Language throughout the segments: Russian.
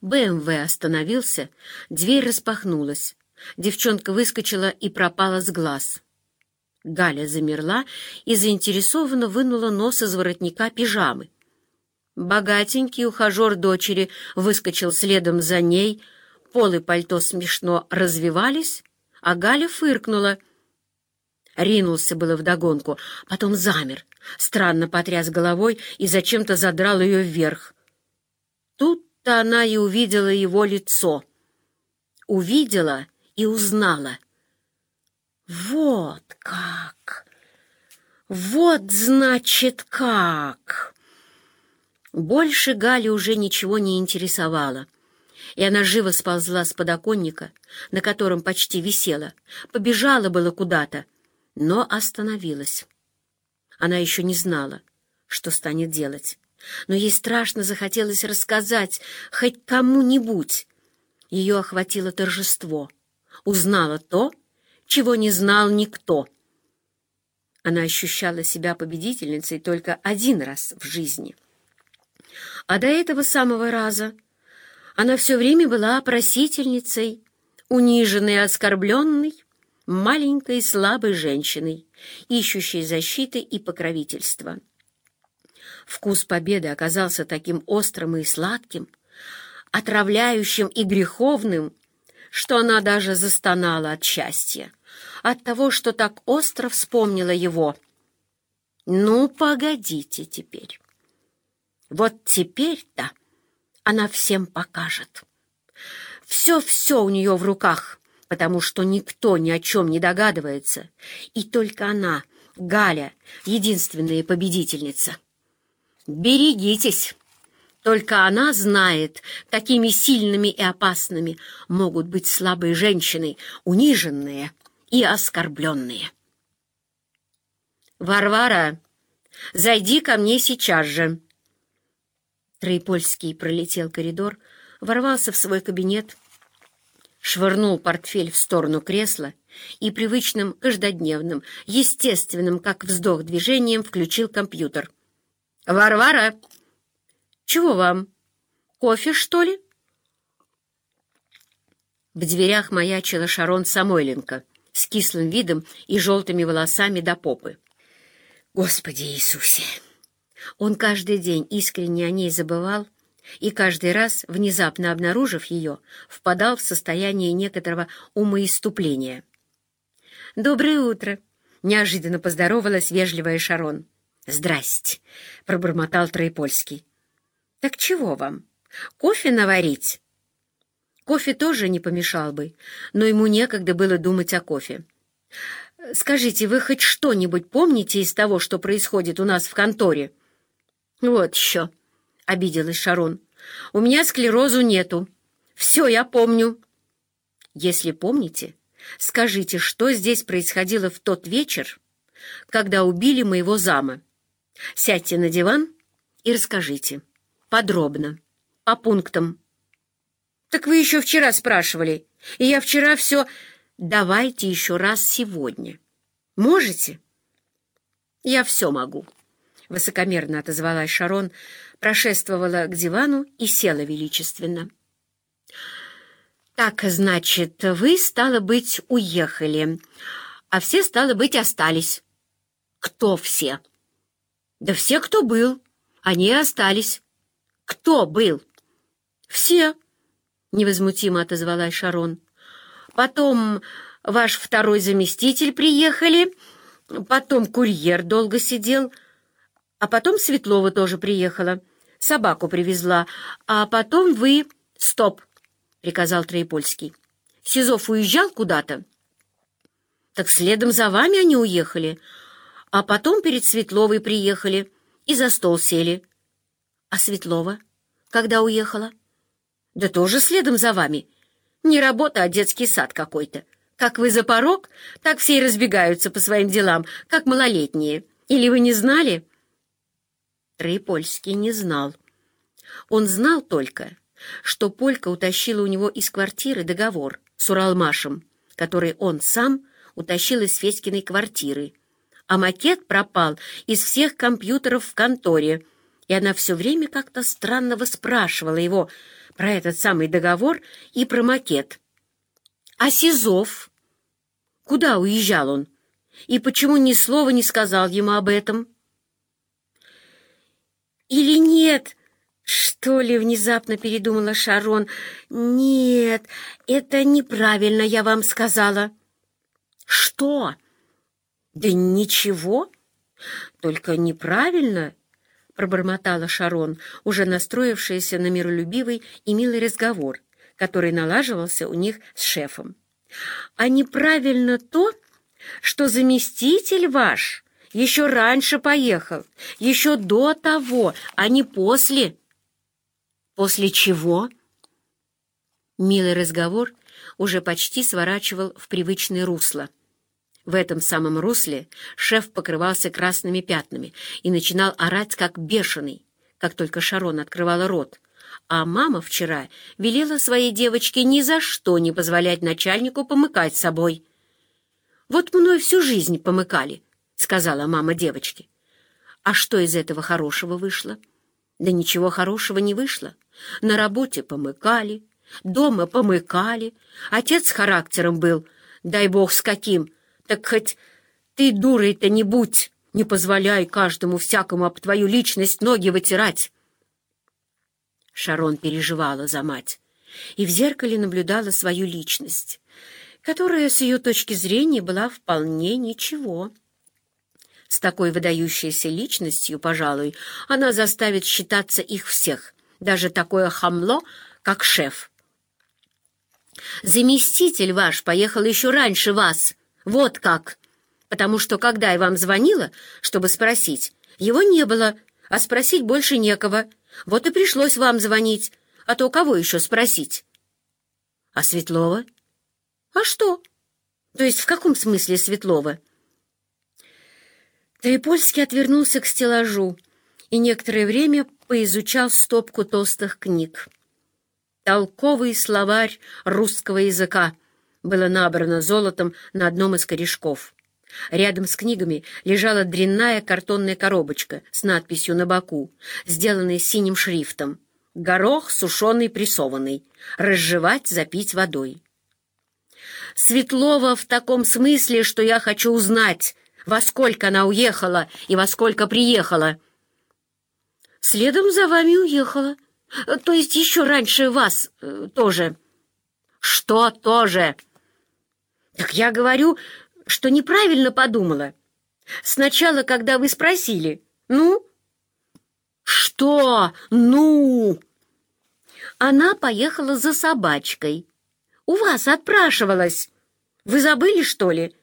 БМВ остановился, дверь распахнулась. Девчонка выскочила и пропала с глаз. Галя замерла и заинтересованно вынула нос из воротника пижамы. Богатенький ухажер дочери выскочил следом за ней, полы пальто смешно развивались, а Галя фыркнула. Ринулся было вдогонку, потом замер, странно потряс головой и зачем-то задрал ее вверх. Тут-то она и увидела его лицо. Увидела и узнала. Вот как! Вот, значит, как! Больше Гали уже ничего не интересовало, и она живо сползла с подоконника, на котором почти висела, побежала было куда-то, но остановилась. Она еще не знала, что станет делать, но ей страшно захотелось рассказать хоть кому-нибудь. Ее охватило торжество, узнала то, чего не знал никто. Она ощущала себя победительницей только один раз в жизни. А до этого самого раза она все время была просительницей, униженной и оскорбленной, маленькой слабой женщиной, ищущей защиты и покровительства. Вкус победы оказался таким острым и сладким, отравляющим и греховным, что она даже застонала от счастья, от того, что так остро вспомнила его. «Ну, погодите теперь. Вот теперь-то она всем покажет. Все-все у нее в руках» потому что никто ни о чем не догадывается, и только она, Галя, единственная победительница. Берегитесь! Только она знает, какими сильными и опасными могут быть слабые женщины, униженные и оскорбленные. «Варвара, зайди ко мне сейчас же!» Троепольский пролетел коридор, ворвался в свой кабинет, швырнул портфель в сторону кресла и привычным, каждодневным, естественным, как вздох движением, включил компьютер. «Варвара! Чего вам? Кофе, что ли?» В дверях маячила Шарон Самойленко с кислым видом и желтыми волосами до попы. «Господи Иисусе!» Он каждый день искренне о ней забывал, и каждый раз, внезапно обнаружив ее, впадал в состояние некоторого умоиступления. «Доброе утро!» — неожиданно поздоровалась вежливая Шарон. «Здрасте!» — пробормотал Троепольский. «Так чего вам? Кофе наварить?» Кофе тоже не помешал бы, но ему некогда было думать о кофе. «Скажите, вы хоть что-нибудь помните из того, что происходит у нас в конторе?» «Вот еще!» — обиделась Шарон. «У меня склерозу нету. Все я помню». «Если помните, скажите, что здесь происходило в тот вечер, когда убили моего зама. Сядьте на диван и расскажите. Подробно, по пунктам». «Так вы еще вчера спрашивали, и я вчера все...» «Давайте еще раз сегодня. Можете?» «Я все могу», — высокомерно отозвалась Шарон, прошествовала к дивану и села величественно. «Так, значит, вы, стало быть, уехали, а все, стало быть, остались». «Кто все?» «Да все, кто был. Они остались». «Кто был?» «Все», — невозмутимо отозвалась Шарон. «Потом ваш второй заместитель приехали, потом курьер долго сидел, а потом Светлова тоже приехала» собаку привезла, а потом вы...» «Стоп!» — приказал Троепольский. «Сизов уезжал куда-то?» «Так следом за вами они уехали, а потом перед Светловой приехали и за стол сели». «А Светлова? Когда уехала?» «Да тоже следом за вами. Не работа, а детский сад какой-то. Как вы за порог, так все и разбегаются по своим делам, как малолетние. Или вы не знали?» Троепольский не знал. Он знал только, что Полька утащила у него из квартиры договор с Уралмашем, который он сам утащил из Федькиной квартиры, а макет пропал из всех компьютеров в конторе, и она все время как-то странно выспрашивала его про этот самый договор и про макет. А Сизов? Куда уезжал он? И почему ни слова не сказал ему об этом? Или нет? Что ли, внезапно передумала Шарон. Нет, это неправильно я вам сказала. Что? Да ничего. Только неправильно, пробормотала Шарон, уже настроившаяся на миролюбивый и милый разговор, который налаживался у них с шефом. А неправильно то, что заместитель ваш еще раньше поехал, еще до того, а не после. После чего? Милый разговор уже почти сворачивал в привычное русло. В этом самом русле шеф покрывался красными пятнами и начинал орать как бешеный, как только Шарон открывала рот. А мама вчера велела своей девочке ни за что не позволять начальнику помыкать собой. «Вот мной всю жизнь помыкали», — сказала мама девочке. «А что из этого хорошего вышло?» «Да ничего хорошего не вышло. На работе помыкали, дома помыкали. Отец с характером был, дай бог с каким, так хоть ты дурой-то не будь, не позволяй каждому всякому об твою личность ноги вытирать. Шарон переживала за мать и в зеркале наблюдала свою личность, которая с ее точки зрения была вполне ничего. С такой выдающейся личностью, пожалуй, она заставит считаться их всех, даже такое хамло, как шеф. «Заместитель ваш поехал еще раньше вас», «Вот как! Потому что, когда я вам звонила, чтобы спросить, его не было, а спросить больше некого. Вот и пришлось вам звонить, а то кого еще спросить?» «А Светлова?» «А что?» «То есть в каком смысле Светлова?» Трипольский отвернулся к стеллажу и некоторое время поизучал стопку толстых книг. «Толковый словарь русского языка», было набрано золотом на одном из корешков. Рядом с книгами лежала дрянная картонная коробочка с надписью на боку, сделанной синим шрифтом. «Горох сушеный прессованный. Разжевать, запить водой». Светлова в таком смысле, что я хочу узнать, во сколько она уехала и во сколько приехала. Следом за вами уехала. То есть еще раньше вас э, тоже. Что тоже? Так я говорю, что неправильно подумала. Сначала, когда вы спросили, ну? Что? Ну? Она поехала за собачкой. У вас отпрашивалась. Вы забыли, что ли?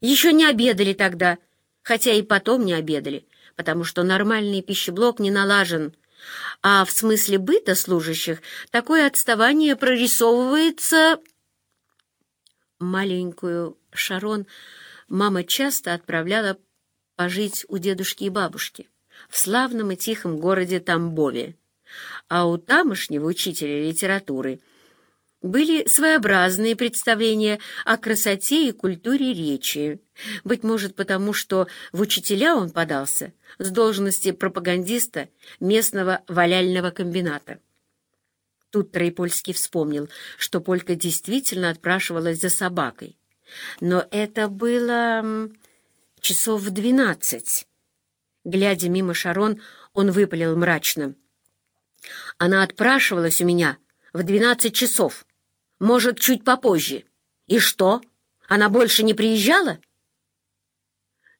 Еще не обедали тогда, хотя и потом не обедали, потому что нормальный пищеблок не налажен. А в смысле быта служащих такое отставание прорисовывается маленькую Шарон мама часто отправляла пожить у дедушки и бабушки в славном и тихом городе Тамбове. А у тамошнего учителя литературы были своеобразные представления о красоте и культуре речи. Быть может, потому что в учителя он подался с должности пропагандиста местного валяльного комбината. Тут Троепольский вспомнил, что Полька действительно отпрашивалась за собакой. Но это было часов в двенадцать. Глядя мимо Шарон, он выпалил мрачно. «Она отпрашивалась у меня в двенадцать часов. Может, чуть попозже. И что? Она больше не приезжала?»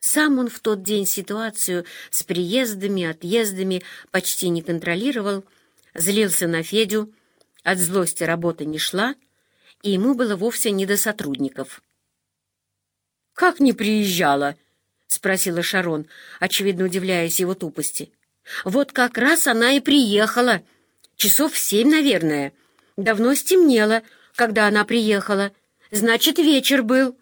Сам он в тот день ситуацию с приездами, отъездами почти не контролировал, злился на Федю, от злости работа не шла, и ему было вовсе не до сотрудников. «Как не приезжала?» — спросила Шарон, очевидно удивляясь его тупости. «Вот как раз она и приехала. Часов семь, наверное. Давно стемнело, когда она приехала. Значит, вечер был».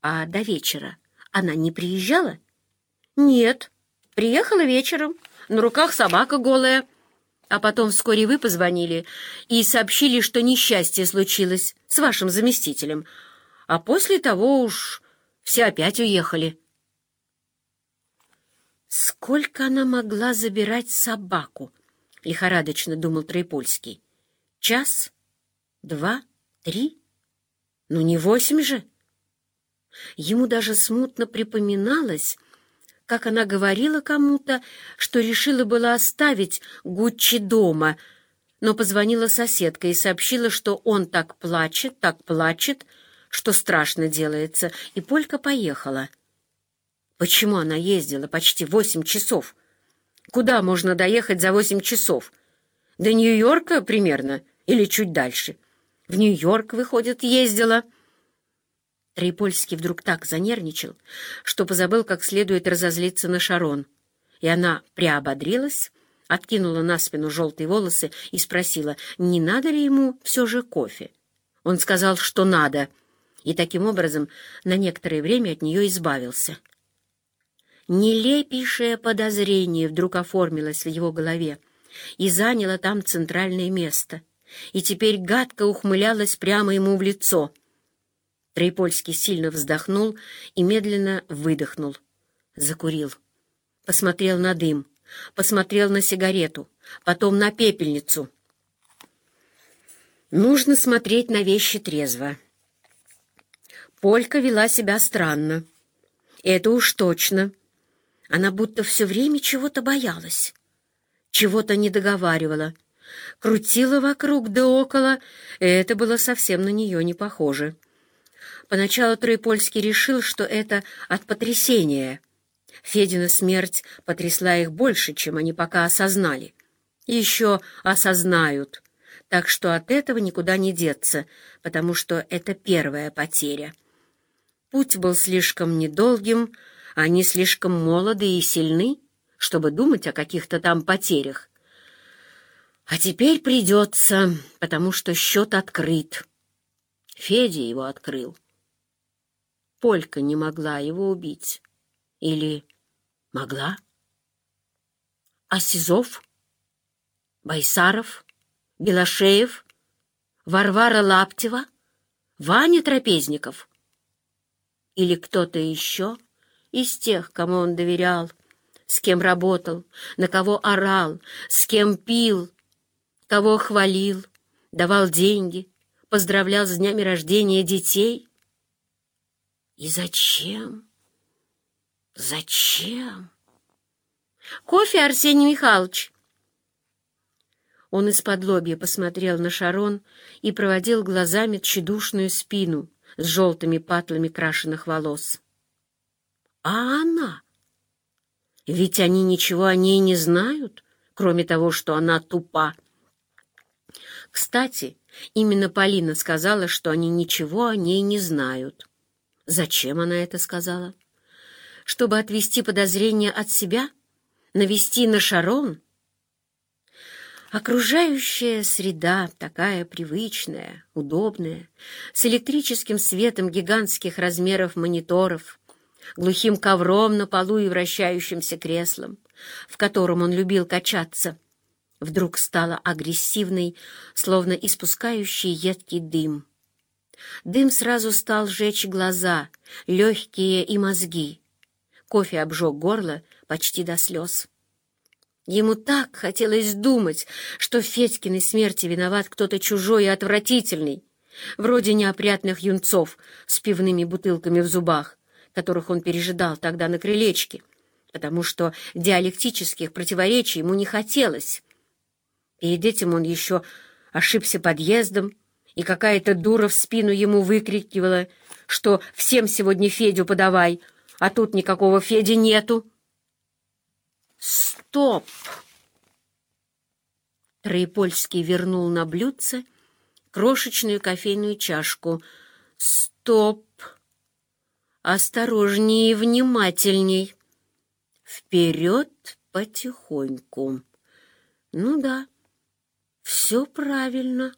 «А до вечера она не приезжала?» «Нет, приехала вечером. На руках собака голая». А потом вскоре вы позвонили и сообщили, что несчастье случилось с вашим заместителем. А после того уж все опять уехали. Сколько она могла забирать собаку? Лихорадочно думал Троепольский. Час? Два? Три? Ну, не восемь же? Ему даже смутно припоминалось, как она говорила кому-то, что решила была оставить Гуччи дома, но позвонила соседка и сообщила, что он так плачет, так плачет, что страшно делается, и Полька поехала. Почему она ездила почти восемь часов? Куда можно доехать за восемь часов? До Нью-Йорка примерно или чуть дальше. В Нью-Йорк, выходит, ездила. Троепольский вдруг так занервничал, что позабыл как следует разозлиться на Шарон. И она приободрилась, откинула на спину желтые волосы и спросила, не надо ли ему все же кофе. Он сказал, что надо, и таким образом на некоторое время от нее избавился. Нелепейшее подозрение вдруг оформилось в его голове и заняло там центральное место, и теперь гадко ухмылялось прямо ему в лицо. Троепольский сильно вздохнул и медленно выдохнул. Закурил. Посмотрел на дым, посмотрел на сигарету, потом на пепельницу. Нужно смотреть на вещи трезво. Полька вела себя странно. Это уж точно. Она будто все время чего-то боялась, чего-то не договаривала, крутила вокруг да около, это было совсем на нее не похоже. Поначалу Троепольский решил, что это от потрясения. Федина смерть потрясла их больше, чем они пока осознали. Еще осознают. Так что от этого никуда не деться, потому что это первая потеря. Путь был слишком недолгим, они слишком молоды и сильны, чтобы думать о каких-то там потерях. А теперь придется, потому что счет открыт. Федя его открыл. Полька не могла его убить. Или могла? А Сизов? Байсаров? Белошеев? Варвара Лаптева? Ваня Трапезников? Или кто-то еще? — из тех, кому он доверял, с кем работал, на кого орал, с кем пил, кого хвалил, давал деньги, поздравлял с днями рождения детей. И зачем? Зачем? Кофе, Арсений Михайлович. Он из-под лобья посмотрел на Шарон и проводил глазами тщедушную спину с желтыми патлами крашеных волос. А она? Ведь они ничего о ней не знают, кроме того, что она тупа. Кстати, именно Полина сказала, что они ничего о ней не знают. Зачем она это сказала? Чтобы отвести подозрения от себя? Навести на Шарон? Окружающая среда такая привычная, удобная, с электрическим светом гигантских размеров мониторов — глухим ковром на полу и вращающимся креслом, в котором он любил качаться, вдруг стала агрессивной, словно испускающий едкий дым. Дым сразу стал жечь глаза, легкие и мозги. Кофе обжег горло почти до слез. Ему так хотелось думать, что в Федькиной смерти виноват кто-то чужой и отвратительный, вроде неопрятных юнцов с пивными бутылками в зубах, которых он пережидал тогда на крылечке, потому что диалектических противоречий ему не хотелось. Перед этим он еще ошибся подъездом, и какая-то дура в спину ему выкрикивала, что «всем сегодня Федю подавай», а тут никакого Феди нету. «Стоп!» Троепольский вернул на блюдце крошечную кофейную чашку. «Стоп!» осторожнее и внимательней. Вперед потихоньку. Ну да, все правильно.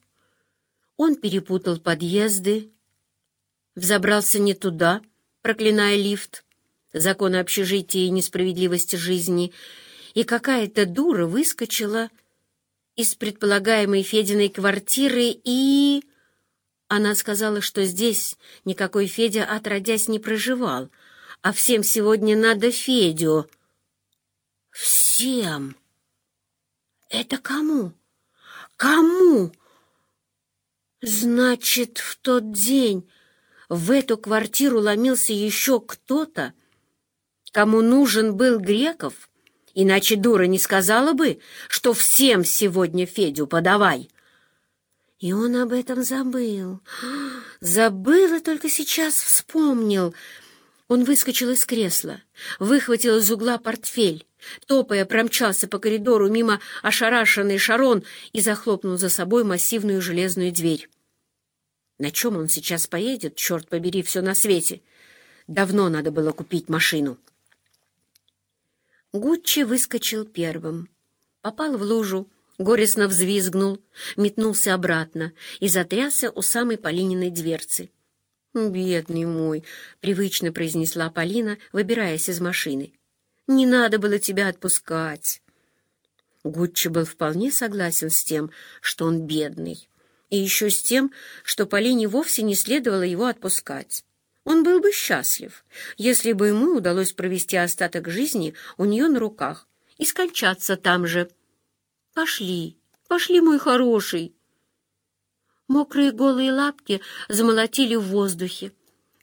Он перепутал подъезды, взобрался не туда, проклиная лифт, законы общежития и несправедливости жизни, и какая-то дура выскочила из предполагаемой Фединой квартиры и... Она сказала, что здесь никакой Федя отродясь не проживал, а всем сегодня надо Федю. Всем. Это кому? Кому? Значит, в тот день в эту квартиру ломился еще кто-то, кому нужен был Греков, иначе дура не сказала бы, что всем сегодня Федю подавай. И он об этом забыл. Забыл и только сейчас вспомнил. Он выскочил из кресла, выхватил из угла портфель, топая промчался по коридору мимо ошарашенной Шарон и захлопнул за собой массивную железную дверь. На чем он сейчас поедет, черт побери, все на свете? Давно надо было купить машину. Гуччи выскочил первым. Попал в лужу, горестно взвизгнул, метнулся обратно и затрясся у самой Полининой дверцы. «Бедный мой!» — привычно произнесла Полина, выбираясь из машины. «Не надо было тебя отпускать!» Гуччи был вполне согласен с тем, что он бедный и еще с тем, что Полине вовсе не следовало его отпускать. Он был бы счастлив, если бы ему удалось провести остаток жизни у нее на руках и скончаться там же. «Пошли, пошли, мой хороший!» Мокрые голые лапки замолотили в воздухе.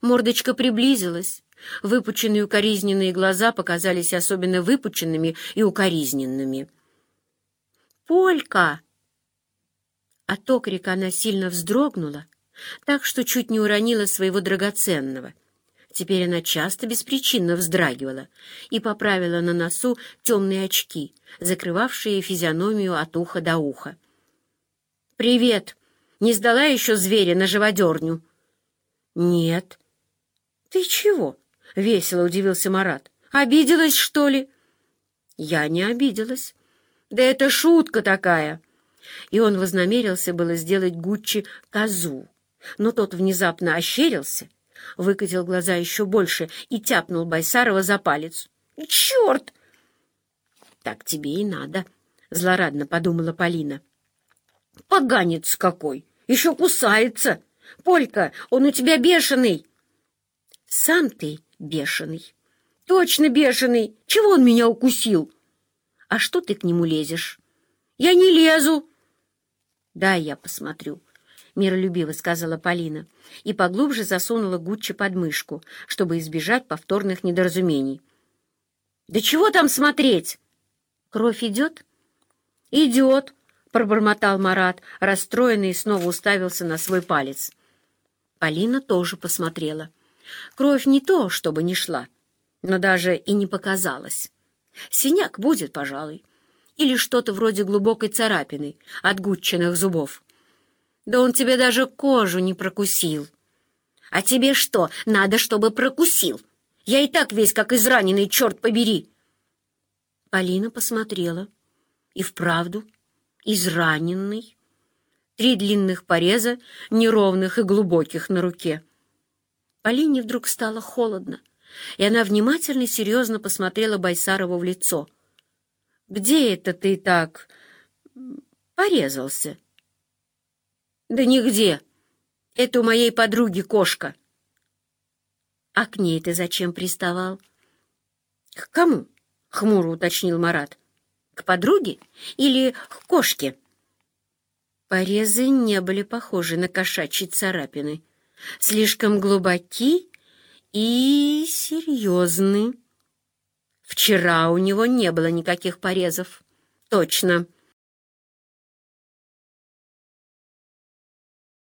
Мордочка приблизилась. Выпученные укоризненные глаза показались особенно выпученными и укоризненными. «Полька!» От окрика она сильно вздрогнула, так что чуть не уронила своего драгоценного. Теперь она часто беспричинно вздрагивала и поправила на носу темные очки, закрывавшие физиономию от уха до уха. «Привет! Не сдала еще зверя на живодерню?» «Нет». «Ты чего?» — весело удивился Марат. «Обиделась, что ли?» «Я не обиделась. Да это шутка такая!» и он вознамерился было сделать Гуччи козу. Но тот внезапно ощерился, выкатил глаза еще больше и тяпнул Байсарова за палец. «Черт!» «Так тебе и надо», — злорадно подумала Полина. «Поганец какой! Еще кусается! Полька, он у тебя бешеный!» «Сам ты бешеный!» «Точно бешеный! Чего он меня укусил?» «А что ты к нему лезешь?» «Я не лезу!» «Да, я посмотрю», — миролюбиво сказала Полина и поглубже засунула Гуччи под мышку, чтобы избежать повторных недоразумений. «Да чего там смотреть? Кровь идет?» «Идет», — пробормотал Марат, расстроенный и снова уставился на свой палец. Полина тоже посмотрела. Кровь не то, чтобы не шла, но даже и не показалась. Синяк будет, пожалуй или что-то вроде глубокой царапины от гудчиных зубов. Да он тебе даже кожу не прокусил. А тебе что, надо, чтобы прокусил? Я и так весь как израненный, черт побери!» Полина посмотрела. И вправду, израненный. Три длинных пореза, неровных и глубоких на руке. Полине вдруг стало холодно, и она внимательно и серьезно посмотрела Байсарову в лицо — где это ты так порезался? Да нигде. Это у моей подруги кошка. А к ней ты зачем приставал? К кому? Хмуро уточнил Марат. К подруге или к кошке? Порезы не были похожи на кошачьи царапины. Слишком глубоки и серьезны. Вчера у него не было никаких порезов. Точно.